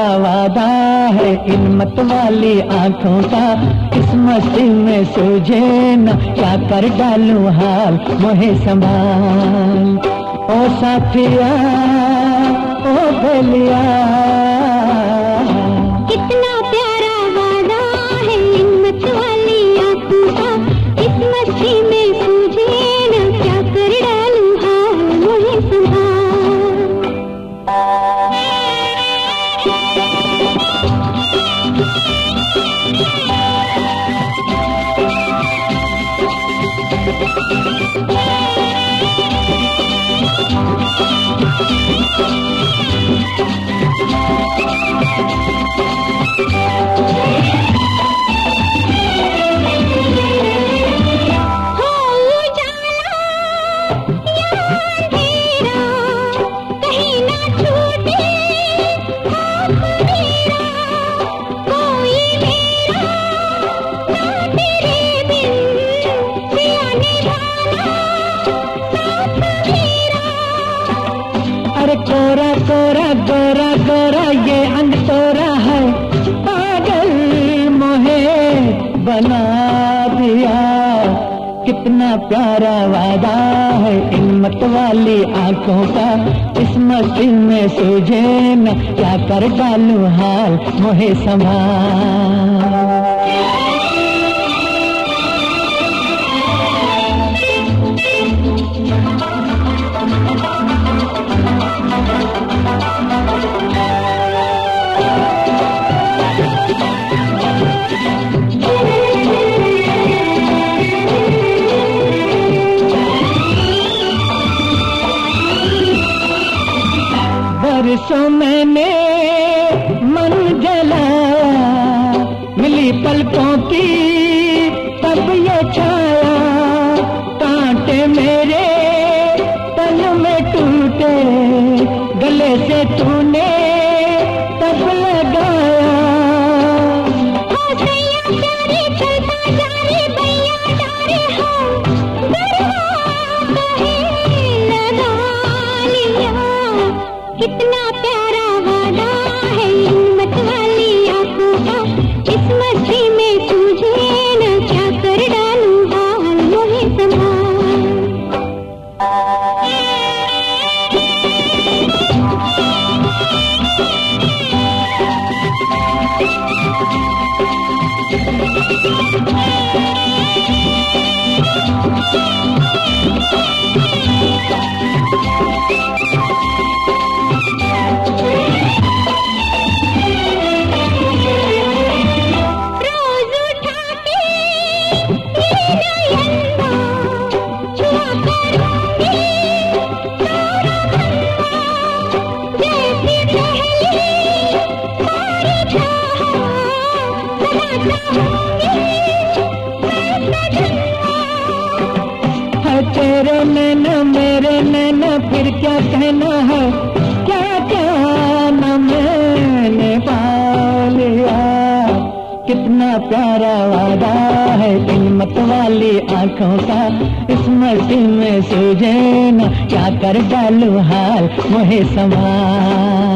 वादा है इन मत वाली आँखों का। इस मस्ती में सूझे न, क्या कर डालू हाल मोहे संभाल। ओ साथिया, ओ भलिया कितना प्यारा वादा है इन मत वाली आँखों का। इस मस्ती में सूझे न क्या कर डालू हाल मोहे संभाल बरसों मैंने मन जला मिली पलकों की तेरे नैना, मेरे नैना, फिर क्या कहना है? क्या क्या न मैंने पा लिया? कितना प्यारा वादा है इन मत वाली आँखों का। इस मस्ती में सूझे न, क्या कर डालू हाल, मुहे संभाल